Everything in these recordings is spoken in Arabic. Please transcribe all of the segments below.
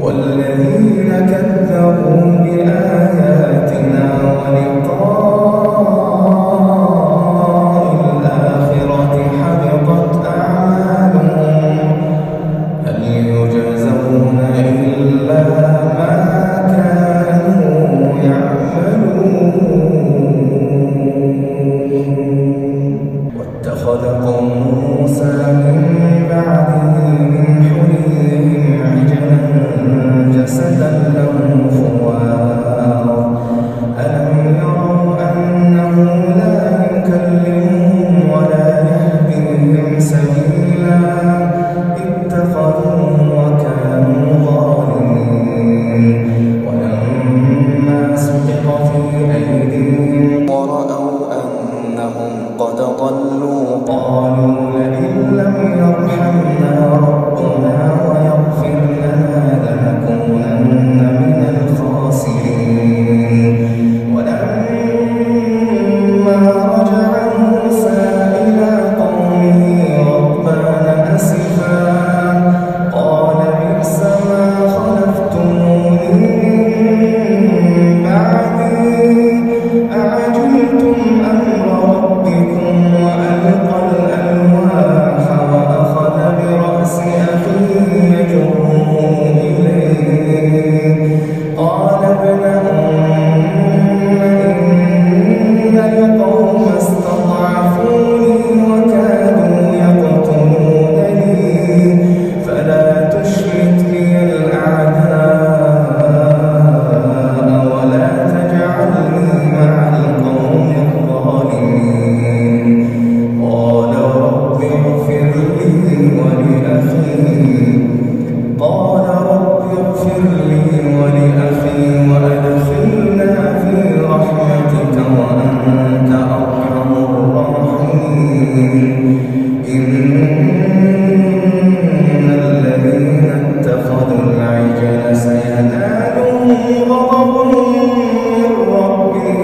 والذين كذبوا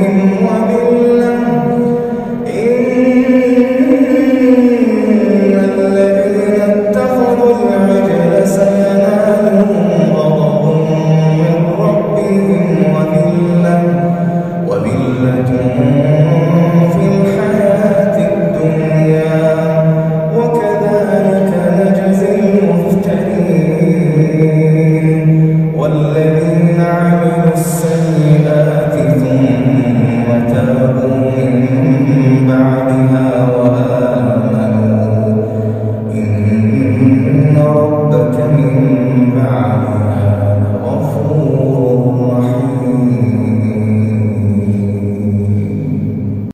ومن